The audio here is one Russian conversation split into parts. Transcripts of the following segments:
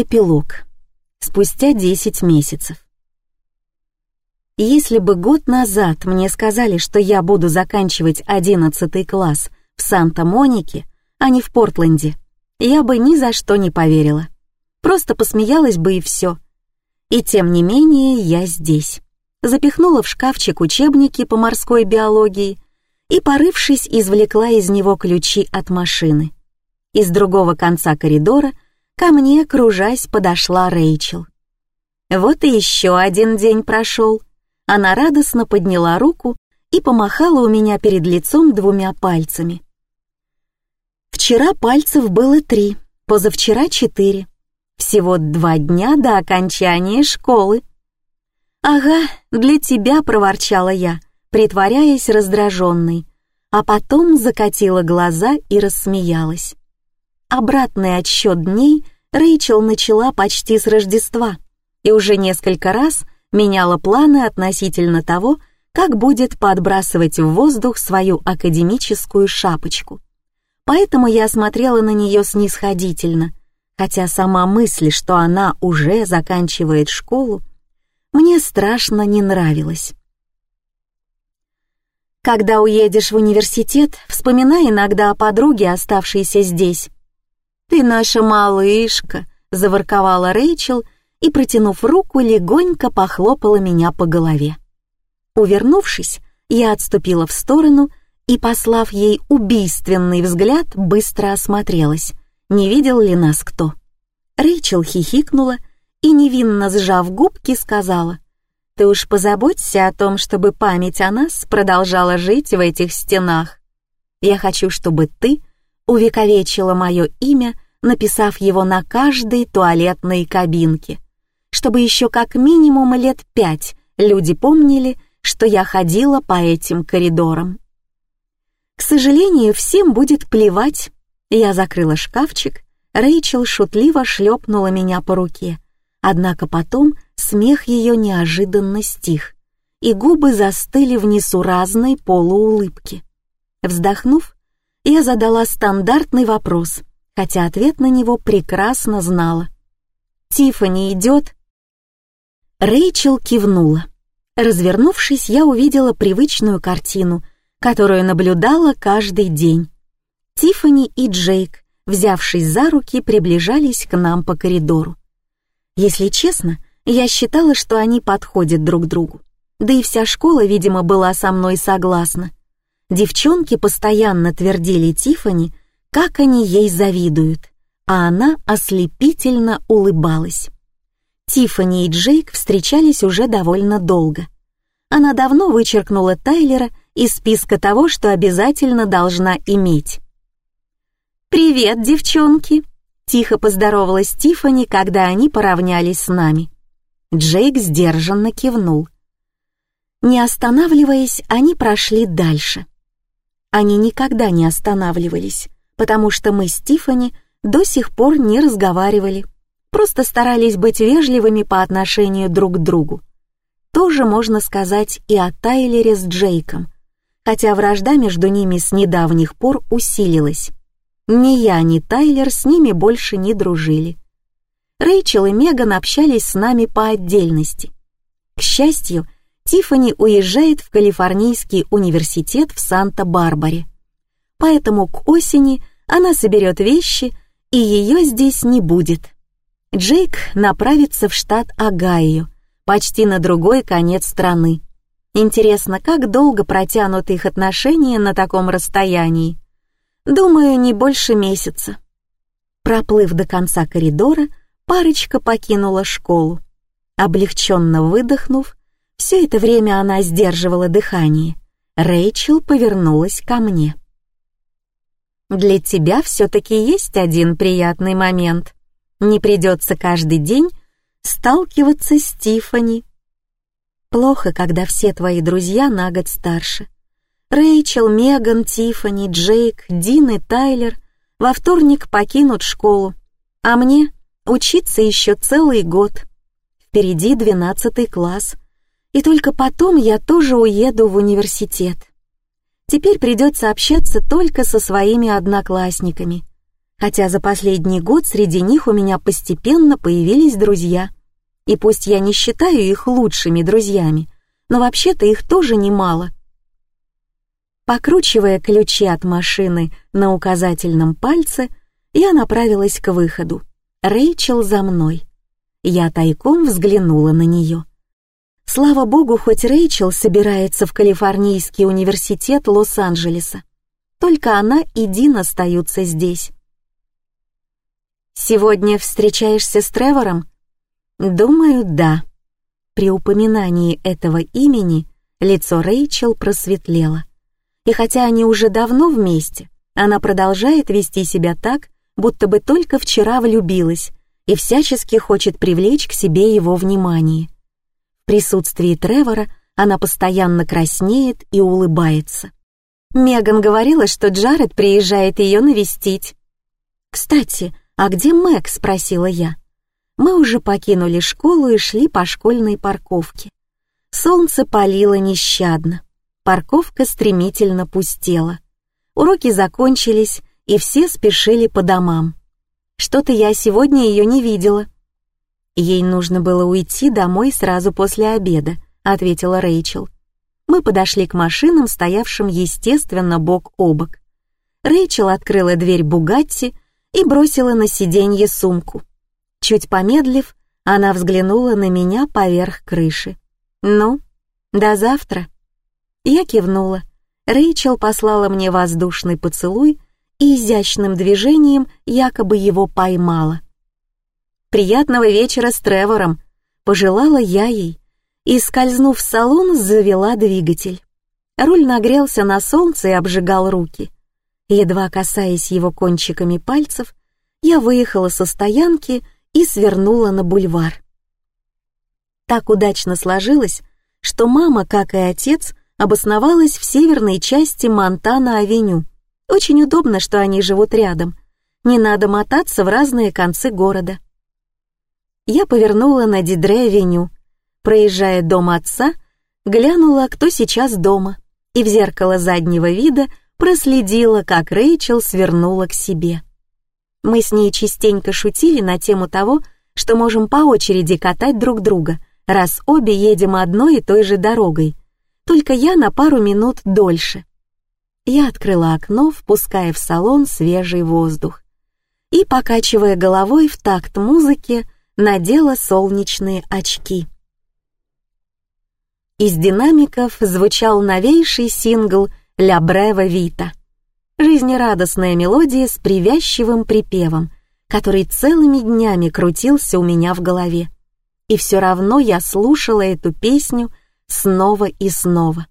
Эпилог. Спустя 10 месяцев. Если бы год назад мне сказали, что я буду заканчивать 11 класс в Санта-Монике, а не в Портленде, я бы ни за что не поверила. Просто посмеялась бы и все. И тем не менее я здесь. Запихнула в шкафчик учебники по морской биологии и, порывшись, извлекла из него ключи от машины. Из другого конца коридора ко мне, кружась, подошла Рэйчел. Вот и еще один день прошел. Она радостно подняла руку и помахала у меня перед лицом двумя пальцами. Вчера пальцев было три, позавчера четыре. Всего два дня до окончания школы. «Ага, для тебя», — проворчала я, притворяясь раздраженной, а потом закатила глаза и рассмеялась. Обратный отсчет дней Рэйчел начала почти с Рождества и уже несколько раз — меняла планы относительно того, как будет подбрасывать в воздух свою академическую шапочку. Поэтому я смотрела на нее снисходительно, хотя сама мысль, что она уже заканчивает школу, мне страшно не нравилась. Когда уедешь в университет, вспоминай иногда о подруге, оставшейся здесь. «Ты наша малышка», — заворковала Рэйчел — и, протянув руку, легонько похлопала меня по голове. Увернувшись, я отступила в сторону и, послав ей убийственный взгляд, быстро осмотрелась, не видел ли нас кто. Рэйчел хихикнула и, невинно сжав губки, сказала, «Ты уж позаботься о том, чтобы память о нас продолжала жить в этих стенах. Я хочу, чтобы ты увековечила мое имя, написав его на каждой туалетной кабинке, чтобы еще как минимум лет пять люди помнили, что я ходила по этим коридорам. К сожалению, всем будет плевать. Я закрыла шкафчик, Рэйчел шутливо шлепнула меня по руке, однако потом смех ее неожиданно стих, и губы застыли в несуразной полуулыбке. Вздохнув, я задала стандартный вопрос, хотя ответ на него прекрасно знала. «Тиффани идет?» Рэйчел кивнула. Развернувшись, я увидела привычную картину, которую наблюдала каждый день. Тиффани и Джейк, взявшись за руки, приближались к нам по коридору. Если честно, я считала, что они подходят друг другу. Да и вся школа, видимо, была со мной согласна. Девчонки постоянно твердили Тиффани, как они ей завидуют, а она ослепительно улыбалась. Тиффани и Джейк встречались уже довольно долго. Она давно вычеркнула Тайлера из списка того, что обязательно должна иметь. «Привет, девчонки!» — тихо поздоровалась Тиффани, когда они поравнялись с нами. Джейк сдержанно кивнул. Не останавливаясь, они прошли дальше. Они никогда не останавливались, потому что мы с Тиффани до сих пор не разговаривали просто старались быть вежливыми по отношению друг к другу. Тоже можно сказать и о Тайлере с Джейком, хотя вражда между ними с недавних пор усилилась. Ни я, ни Тайлер с ними больше не дружили. Рэйчел и Меган общались с нами по отдельности. К счастью, Тиффани уезжает в Калифорнийский университет в Санта-Барбаре. Поэтому к осени она соберет вещи, и ее здесь не будет. Джейк направится в штат Огайо, почти на другой конец страны. Интересно, как долго протянут их отношения на таком расстоянии? Думаю, не больше месяца. Проплыв до конца коридора, парочка покинула школу. Облегченно выдохнув, все это время она сдерживала дыхание. Рэйчел повернулась ко мне. «Для тебя все-таки есть один приятный момент», не придется каждый день сталкиваться с Тифани. Плохо, когда все твои друзья на год старше. Рэйчел, Меган, Тифани, Джейк, Дин и Тайлер во вторник покинут школу, а мне учиться еще целый год. Впереди двенадцатый класс, и только потом я тоже уеду в университет. Теперь придется общаться только со своими одноклассниками, хотя за последний год среди них у меня постепенно появились друзья. И пусть я не считаю их лучшими друзьями, но вообще-то их тоже немало. Покручивая ключи от машины на указательном пальце, я направилась к выходу. Рэйчел за мной. Я тайком взглянула на нее. Слава богу, хоть Рэйчел собирается в Калифорнийский университет Лос-Анджелеса. Только она и Дин остаются здесь. «Сегодня встречаешься с Тревором?» «Думаю, да». При упоминании этого имени лицо Рэйчел просветлело. И хотя они уже давно вместе, она продолжает вести себя так, будто бы только вчера влюбилась и всячески хочет привлечь к себе его внимание присутствии Тревора она постоянно краснеет и улыбается. Меган говорила, что Джаред приезжает ее навестить. «Кстати, а где Мэг?» — спросила я. Мы уже покинули школу и шли по школьной парковке. Солнце палило нещадно. Парковка стремительно пустела. Уроки закончились, и все спешили по домам. Что-то я сегодня ее не видела. «Ей нужно было уйти домой сразу после обеда», — ответила Рэйчел. Мы подошли к машинам, стоявшим, естественно, бок о бок. Рэйчел открыла дверь Бугатти и бросила на сиденье сумку. Чуть помедлив, она взглянула на меня поверх крыши. «Ну, до завтра». Я кивнула. Рэйчел послала мне воздушный поцелуй и изящным движением якобы его поймала. «Приятного вечера с Тревором», — пожелала я ей, и, скользнув в салон, завела двигатель. Руль нагрелся на солнце и обжигал руки. Едва касаясь его кончиками пальцев, я выехала со стоянки и свернула на бульвар. Так удачно сложилось, что мама, как и отец, обосновалась в северной части Монтана-авеню. Очень удобно, что они живут рядом. Не надо мотаться в разные концы города я повернула на Дидре-авеню. Проезжая дом отца, глянула, кто сейчас дома, и в зеркало заднего вида проследила, как Рэйчел свернула к себе. Мы с ней частенько шутили на тему того, что можем по очереди катать друг друга, раз обе едем одной и той же дорогой, только я на пару минут дольше. Я открыла окно, впуская в салон свежий воздух. И, покачивая головой в такт музыки, надела солнечные очки. Из динамиков звучал новейший сингл «Ля Брева Вита». Жизнерадостная мелодия с привязчивым припевом, который целыми днями крутился у меня в голове. И все равно я слушала эту песню снова и снова.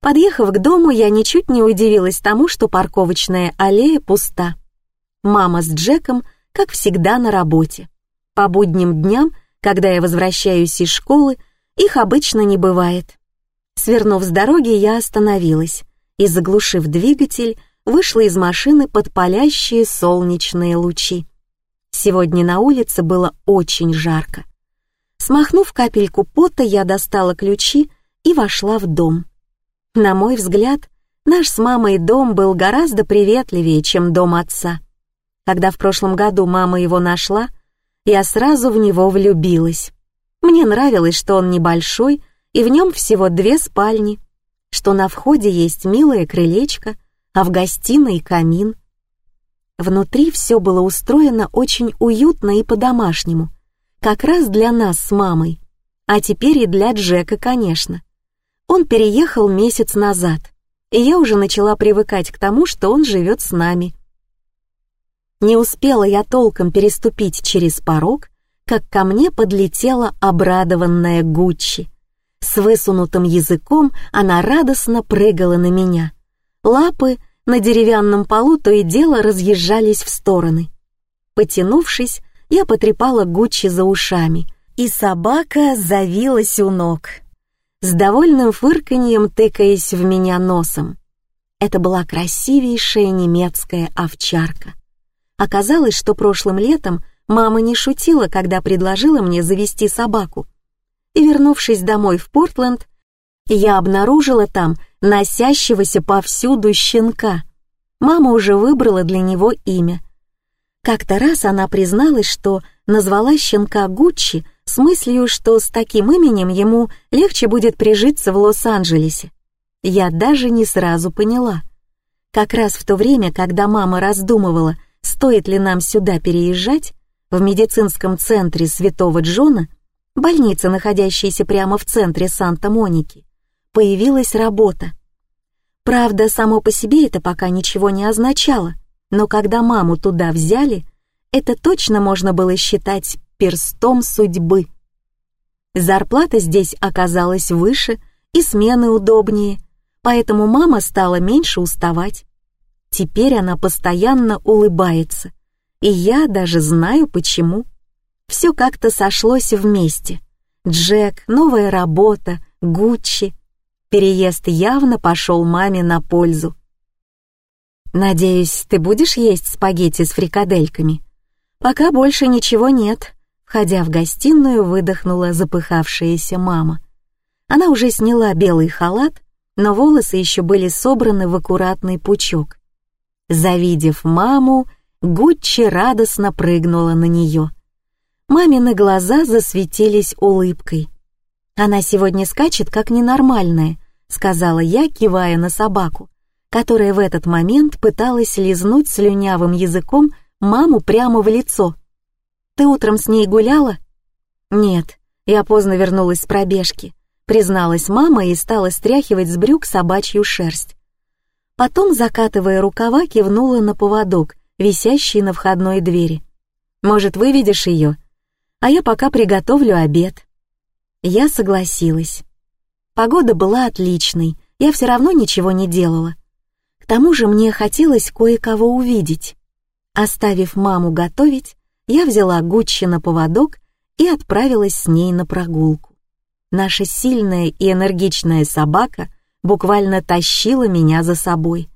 Подъехав к дому, я ничуть не удивилась тому, что парковочная аллея пуста. Мама с Джеком, как всегда, на работе. По будним дням, когда я возвращаюсь из школы, их обычно не бывает. Свернув с дороги, я остановилась и, заглушив двигатель, вышла из машины под палящие солнечные лучи. Сегодня на улице было очень жарко. Смахнув капельку пота, я достала ключи и вошла в дом. На мой взгляд, наш с мамой дом был гораздо приветливее, чем дом отца. Когда в прошлом году мама его нашла, я сразу в него влюбилась. Мне нравилось, что он небольшой, и в нем всего две спальни, что на входе есть милое крылечко, а в гостиной камин. Внутри все было устроено очень уютно и по-домашнему, как раз для нас с мамой, а теперь и для Джека, конечно. Он переехал месяц назад, и я уже начала привыкать к тому, что он живет с нами. Не успела я толком переступить через порог, как ко мне подлетела обрадованная Гуччи. С высунутым языком она радостно прыгала на меня. Лапы на деревянном полу то и дело разъезжались в стороны. Потянувшись, я потрепала Гуччи за ушами, и собака завилась у ног, с довольным фырканьем тыкаясь в меня носом. Это была красивейшая немецкая овчарка. Оказалось, что прошлым летом мама не шутила, когда предложила мне завести собаку. И вернувшись домой в Портленд, я обнаружила там носящегося повсюду щенка. Мама уже выбрала для него имя. Как-то раз она призналась, что назвала щенка Гуччи с мыслью, что с таким именем ему легче будет прижиться в Лос-Анджелесе. Я даже не сразу поняла. Как раз в то время, когда мама раздумывала, стоит ли нам сюда переезжать, в медицинском центре Святого Джона, больница, находящаяся прямо в центре Санта-Моники, появилась работа. Правда, само по себе это пока ничего не означало, но когда маму туда взяли, это точно можно было считать перстом судьбы. Зарплата здесь оказалась выше и смены удобнее, поэтому мама стала меньше уставать. Теперь она постоянно улыбается, и я даже знаю почему. Все как-то сошлось вместе. Джек, новая работа, Гуччи. Переезд явно пошел маме на пользу. «Надеюсь, ты будешь есть спагетти с фрикадельками?» «Пока больше ничего нет», — входя в гостиную, выдохнула запыхавшаяся мама. Она уже сняла белый халат, но волосы еще были собраны в аккуратный пучок. Завидев маму, Гуччи радостно прыгнула на нее. Мамины глаза засветились улыбкой. «Она сегодня скачет, как ненормальная», — сказала я, кивая на собаку которая в этот момент пыталась лизнуть слюнявым языком маму прямо в лицо. «Ты утром с ней гуляла?» «Нет, я поздно вернулась с пробежки», призналась мама и стала стряхивать с брюк собачью шерсть. Потом, закатывая рукава, кивнула на поводок, висящий на входной двери. «Может, выведешь ее? А я пока приготовлю обед». Я согласилась. Погода была отличной, я все равно ничего не делала тому же мне хотелось кое-кого увидеть. Оставив маму готовить, я взяла Гуччи на поводок и отправилась с ней на прогулку. Наша сильная и энергичная собака буквально тащила меня за собой.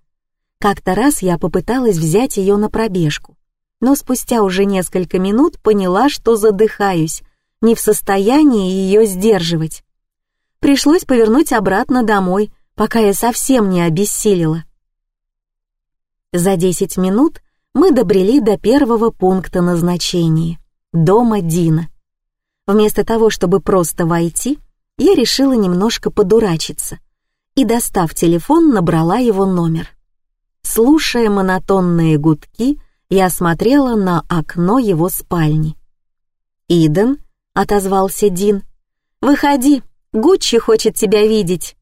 Как-то раз я попыталась взять ее на пробежку, но спустя уже несколько минут поняла, что задыхаюсь, не в состоянии ее сдерживать. Пришлось повернуть обратно домой, пока я совсем не обессилила. За 10 минут мы добрели до первого пункта назначения — дома Дина. Вместо того, чтобы просто войти, я решила немножко подурачиться и, достав телефон, набрала его номер. Слушая монотонные гудки, я смотрела на окно его спальни. «Иден», — отозвался Дин, — «выходи, Гуччи хочет тебя видеть».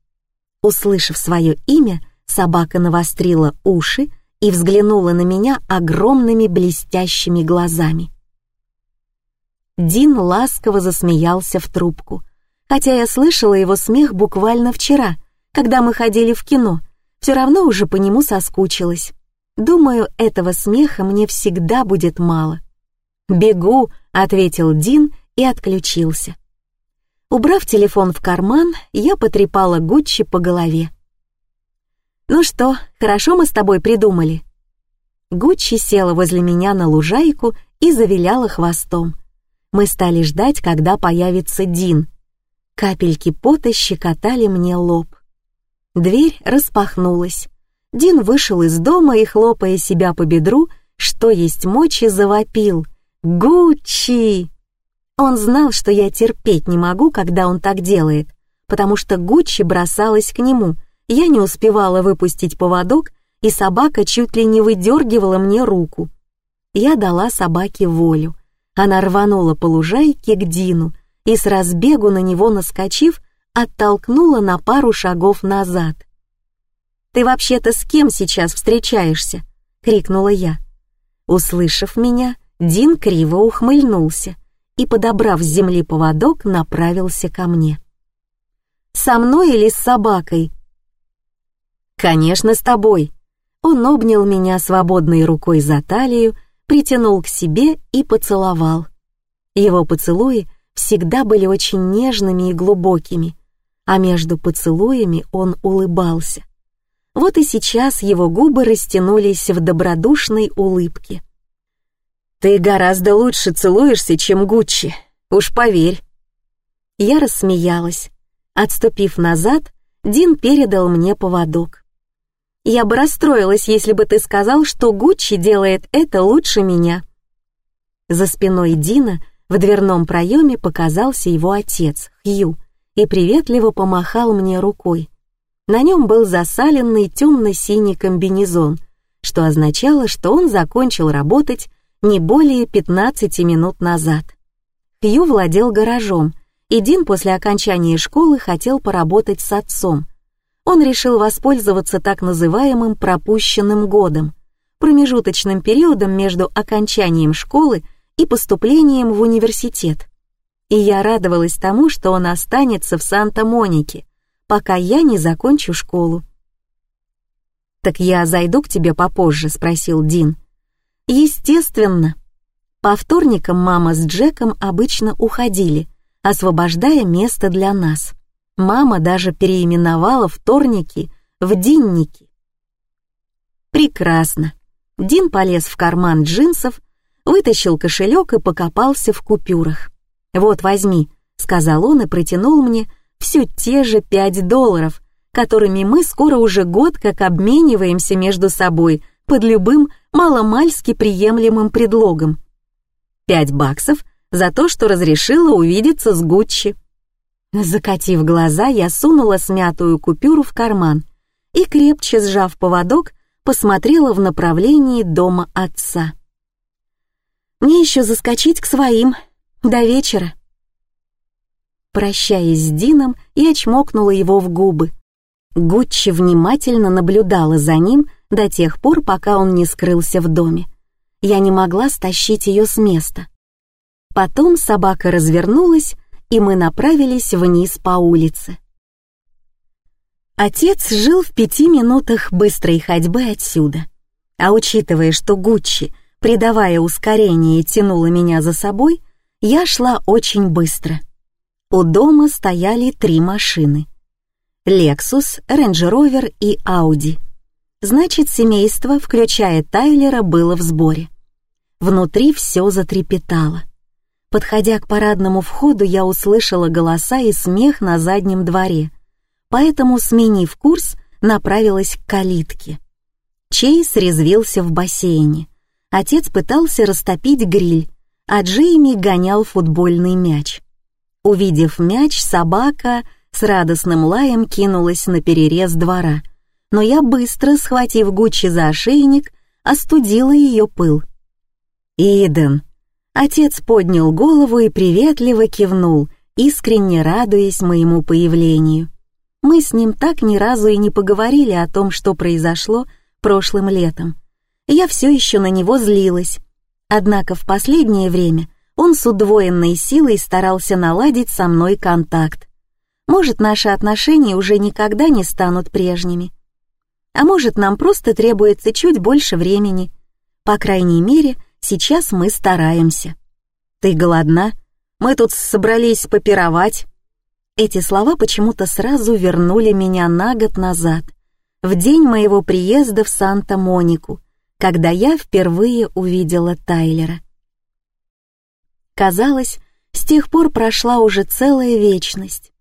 Услышав свое имя, собака навострила уши, и взглянула на меня огромными блестящими глазами. Дин ласково засмеялся в трубку, хотя я слышала его смех буквально вчера, когда мы ходили в кино, все равно уже по нему соскучилась. Думаю, этого смеха мне всегда будет мало. «Бегу», — ответил Дин и отключился. Убрав телефон в карман, я потрепала Гуччи по голове. «Ну что, хорошо мы с тобой придумали?» Гуччи села возле меня на лужайку и завиляла хвостом. Мы стали ждать, когда появится Дин. Капельки пота щекотали мне лоб. Дверь распахнулась. Дин вышел из дома и, хлопая себя по бедру, что есть мочи, завопил. «Гуччи!» Он знал, что я терпеть не могу, когда он так делает, потому что Гуччи бросалась к нему — я не успевала выпустить поводок, и собака чуть ли не выдергивала мне руку. Я дала собаке волю. Она рванула по лужайке к Дину и с разбегу на него наскочив, оттолкнула на пару шагов назад. «Ты вообще-то с кем сейчас встречаешься?» — крикнула я. Услышав меня, Дин криво ухмыльнулся и, подобрав с земли поводок, направился ко мне. «Со мной или с собакой?» «Конечно, с тобой». Он обнял меня свободной рукой за талию, притянул к себе и поцеловал. Его поцелуи всегда были очень нежными и глубокими, а между поцелуями он улыбался. Вот и сейчас его губы растянулись в добродушной улыбке. «Ты гораздо лучше целуешься, чем Гуччи, уж поверь». Я рассмеялась. Отступив назад, Дин передал мне поводок. Я бы расстроилась, если бы ты сказал, что Гуччи делает это лучше меня», За спиной Дина в дверном проеме показался его отец, Хью, и приветливо помахал мне рукой. На нем был засаленный темно-синий комбинезон, что означало, что он закончил работать не более 15 минут назад. Хью владел гаражом, и Дин после окончания школы хотел поработать с отцом. Он решил воспользоваться так называемым пропущенным годом, промежуточным периодом между окончанием школы и поступлением в университет. И я радовалась тому, что он останется в Санта-Монике, пока я не закончу школу. «Так я зайду к тебе попозже?» — спросил Дин. «Естественно». По вторникам мама с Джеком обычно уходили, освобождая место для нас. Мама даже переименовала вторники в динники. Прекрасно. Дин полез в карман джинсов, вытащил кошелек и покопался в купюрах. «Вот, возьми», — сказал он и протянул мне все те же пять долларов, которыми мы скоро уже год как обмениваемся между собой под любым маломальски приемлемым предлогом. Пять баксов за то, что разрешила увидеться с Гуччи. Закатив глаза, я сунула смятую купюру в карман и, крепче сжав поводок, посмотрела в направлении дома отца. «Мне еще заскочить к своим. До вечера». Прощаясь с Дином, я чмокнула его в губы. Гуччи внимательно наблюдала за ним до тех пор, пока он не скрылся в доме. Я не могла стащить ее с места. Потом собака развернулась, и мы направились вниз по улице. Отец жил в пяти минутах быстрой ходьбы отсюда. А учитывая, что Гуччи, придавая ускорение, тянула меня за собой, я шла очень быстро. У дома стояли три машины. Lexus, Range Rover и Audi. Значит, семейство, включая Тайлера, было в сборе. Внутри все затрепетало. Подходя к парадному входу, я услышала голоса и смех на заднем дворе, поэтому, сменив курс, направилась к калитке. Чейз резвился в бассейне. Отец пытался растопить гриль, а Джейми гонял футбольный мяч. Увидев мяч, собака с радостным лаем кинулась на перерез двора, но я быстро, схватив Гуччи за ошейник, остудила ее пыл. «Иден», Отец поднял голову и приветливо кивнул, искренне радуясь моему появлению. Мы с ним так ни разу и не поговорили о том, что произошло прошлым летом. Я все еще на него злилась. Однако в последнее время он с удвоенной силой старался наладить со мной контакт. Может, наши отношения уже никогда не станут прежними. А может, нам просто требуется чуть больше времени. По крайней мере, Сейчас мы стараемся. Ты голодна? Мы тут собрались попировать. Эти слова почему-то сразу вернули меня на год назад, в день моего приезда в Санта-Монику, когда я впервые увидела Тайлера. Казалось, с тех пор прошла уже целая вечность.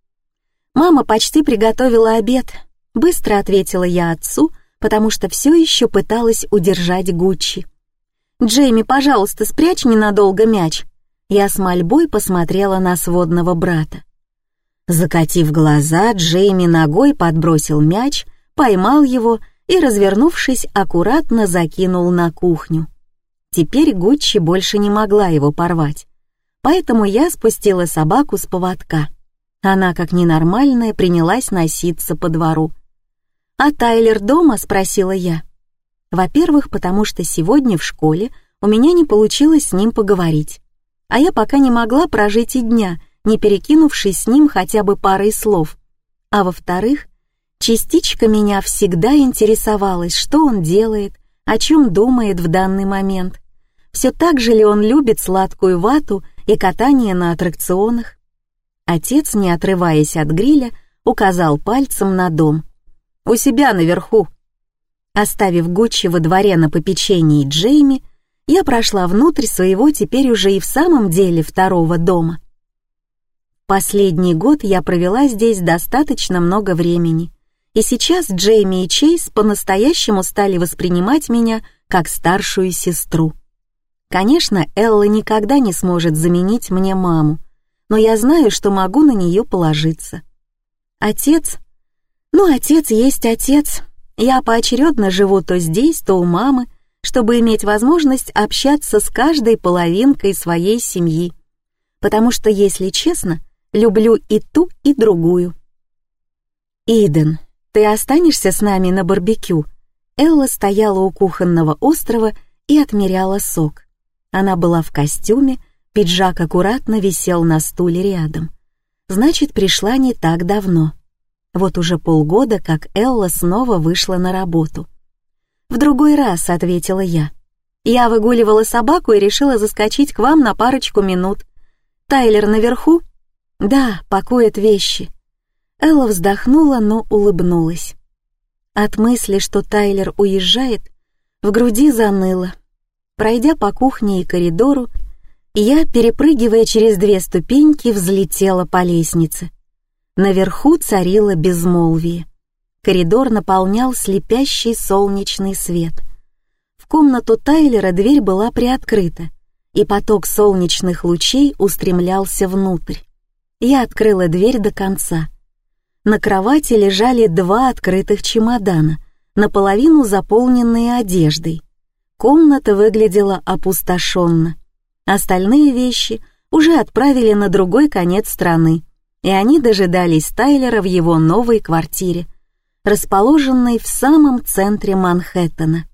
Мама почти приготовила обед, быстро ответила я отцу, потому что все еще пыталась удержать Гуччи. «Джейми, пожалуйста, спрячь ненадолго мяч». Я с мольбой посмотрела на сводного брата. Закатив глаза, Джейми ногой подбросил мяч, поймал его и, развернувшись, аккуратно закинул на кухню. Теперь Гуччи больше не могла его порвать, поэтому я спустила собаку с поводка. Она, как ненормальная, принялась носиться по двору. «А Тайлер дома?» — спросила я. Во-первых, потому что сегодня в школе у меня не получилось с ним поговорить, а я пока не могла прожить и дня, не перекинувшись с ним хотя бы парой слов. А во-вторых, частичка меня всегда интересовалась, что он делает, о чем думает в данный момент. Все так же ли он любит сладкую вату и катание на аттракционах? Отец, не отрываясь от гриля, указал пальцем на дом. «У себя наверху», Оставив Гуччи во дворе на попечении Джейми, я прошла внутрь своего теперь уже и в самом деле второго дома. Последний год я провела здесь достаточно много времени, и сейчас Джейми и Чейз по-настоящему стали воспринимать меня как старшую сестру. Конечно, Элла никогда не сможет заменить мне маму, но я знаю, что могу на нее положиться. Отец? Ну, отец есть отец. Я поочередно живу то здесь, то у мамы, чтобы иметь возможность общаться с каждой половинкой своей семьи. Потому что, если честно, люблю и ту, и другую. «Иден, ты останешься с нами на барбекю?» Элла стояла у кухонного острова и отмеряла сок. Она была в костюме, пиджак аккуратно висел на стуле рядом. Значит, пришла не так давно. Вот уже полгода, как Элла снова вышла на работу. «В другой раз», — ответила я. «Я выгуливала собаку и решила заскочить к вам на парочку минут. Тайлер наверху?» «Да, пакует вещи». Элла вздохнула, но улыбнулась. От мысли, что Тайлер уезжает, в груди заныло. Пройдя по кухне и коридору, я, перепрыгивая через две ступеньки, взлетела по лестнице. Наверху царило безмолвие. Коридор наполнял слепящий солнечный свет. В комнату Тайлера дверь была приоткрыта, и поток солнечных лучей устремлялся внутрь. Я открыла дверь до конца. На кровати лежали два открытых чемодана, наполовину заполненные одеждой — Комната выглядела опустошенно. Остальные вещи уже отправили на другой конец страны, и они дожидались Тайлера в его новой квартире, расположенной в самом центре Манхэттена.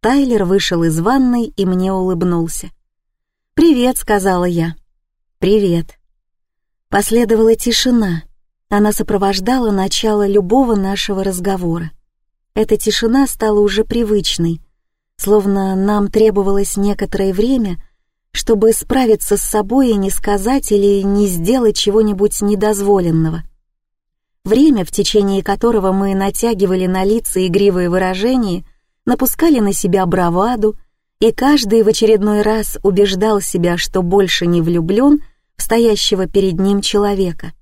Тайлер вышел из ванной и мне улыбнулся. «Привет», — сказала я. «Привет». Последовала тишина. Она сопровождала начало любого нашего разговора. Эта тишина стала уже привычной, словно нам требовалось некоторое время, чтобы справиться с собой и не сказать или не сделать чего-нибудь недозволенного. Время, в течение которого мы натягивали на лица игривые выражения, напускали на себя браваду, и каждый в очередной раз убеждал себя, что больше не влюблен в стоящего перед ним человека.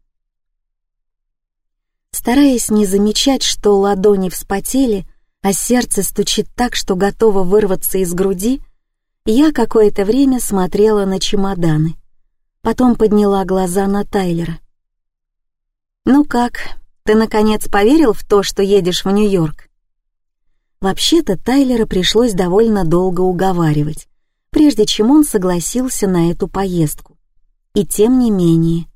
Стараясь не замечать, что ладони вспотели, а сердце стучит так, что готово вырваться из груди, я какое-то время смотрела на чемоданы. Потом подняла глаза на Тайлера. «Ну как, ты наконец поверил в то, что едешь в Нью-Йорк?» Вообще-то Тайлера пришлось довольно долго уговаривать, прежде чем он согласился на эту поездку. И тем не менее,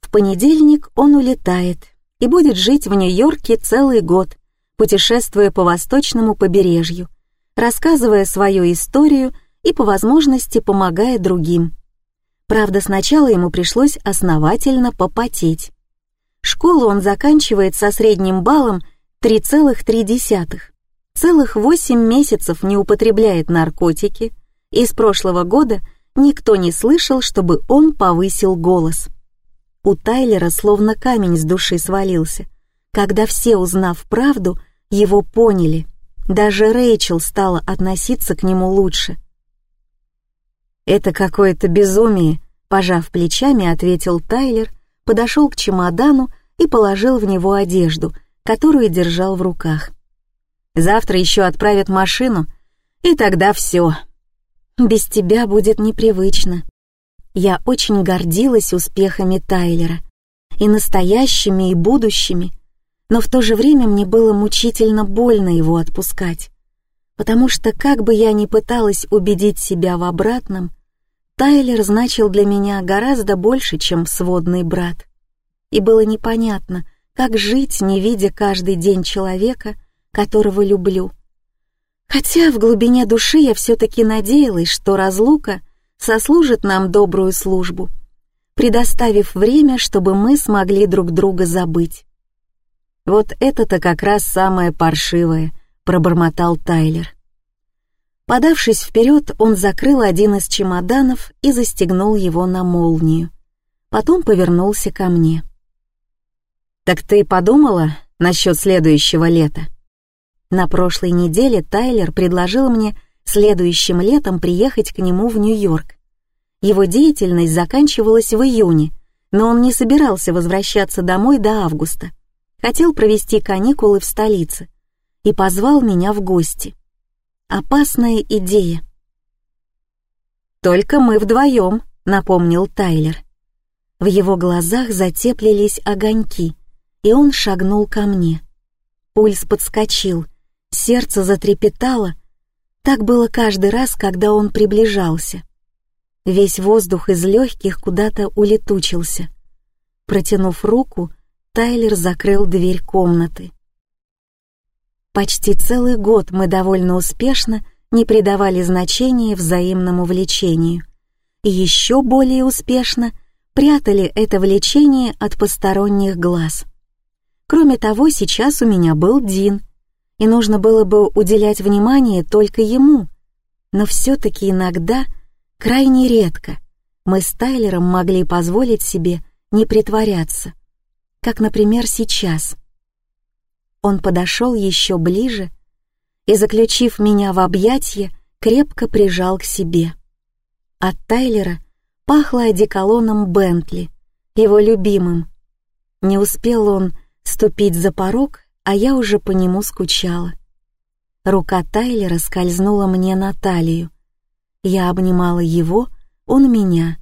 в понедельник он улетает и будет жить в Нью-Йорке целый год, путешествуя по восточному побережью, рассказывая свою историю и по возможности помогая другим. Правда, сначала ему пришлось основательно попотеть. Школу он заканчивает со средним баллом 3,3. Целых 8 месяцев не употребляет наркотики, и с прошлого года никто не слышал, чтобы он повысил голос. У Тайлера словно камень с души свалился, когда все, узнав правду, его поняли. Даже Рэйчел стала относиться к нему лучше. «Это какое-то безумие», — пожав плечами, ответил Тайлер, подошел к чемодану и положил в него одежду, которую держал в руках. «Завтра еще отправят машину, и тогда все. Без тебя будет непривычно». Я очень гордилась успехами Тайлера, и настоящими, и будущими — но в то же время мне было мучительно больно его отпускать, потому что, как бы я ни пыталась убедить себя в обратном, Тайлер значил для меня гораздо больше, чем сводный брат. И было непонятно, как жить, не видя каждый день человека, которого люблю. Хотя в глубине души я все-таки надеялась, что разлука сослужит нам добрую службу, предоставив время, чтобы мы смогли друг друга забыть. «Вот это-то как раз самое паршивое», — пробормотал Тайлер. Подавшись вперед, он закрыл один из чемоданов и застегнул его на молнию. Потом повернулся ко мне. «Так ты подумала насчет следующего лета?» На прошлой неделе Тайлер предложил мне следующим летом приехать к нему в Нью-Йорк. Его деятельность заканчивалась в июне, но он не собирался возвращаться домой до августа хотел провести каникулы в столице и позвал меня в гости. Опасная идея. «Только мы вдвоем», — напомнил Тайлер. В его глазах затеплились огоньки, и он шагнул ко мне. Пульс подскочил, сердце затрепетало. Так было каждый раз, когда он приближался. Весь воздух из легких куда-то улетучился. Протянув руку, Тайлер закрыл дверь комнаты. Почти целый год мы довольно успешно не придавали значения взаимному влечению. И еще более успешно прятали это влечение от посторонних глаз. Кроме того, сейчас у меня был Дин, и нужно было бы уделять внимание только ему. Но все-таки иногда, крайне редко, мы с Тайлером могли позволить себе не притворяться, как, например, сейчас. Он подошел еще ближе и, заключив меня в объятье, крепко прижал к себе. От Тайлера пахло одеколоном Бентли, его любимым. Не успел он ступить за порог, а я уже по нему скучала. Рука Тайлера скользнула мне на талию. Я обнимала его, он меня.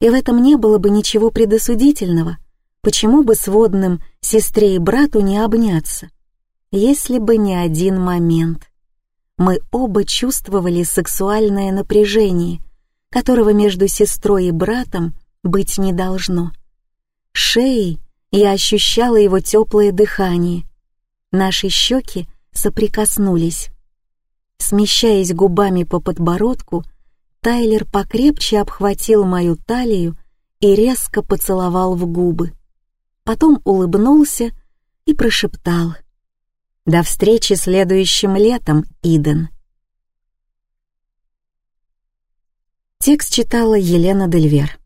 И в этом не было бы ничего предосудительного. Почему бы сводным сестре и брату не обняться? Если бы не один момент. Мы оба чувствовали сексуальное напряжение, которого между сестрой и братом быть не должно. Шеей я ощущала его теплое дыхание. Наши щеки соприкоснулись. Смещаясь губами по подбородку, Тайлер покрепче обхватил мою талию и резко поцеловал в губы. Потом улыбнулся и прошептал «До встречи следующим летом, Иден». Текст читала Елена Дельвер.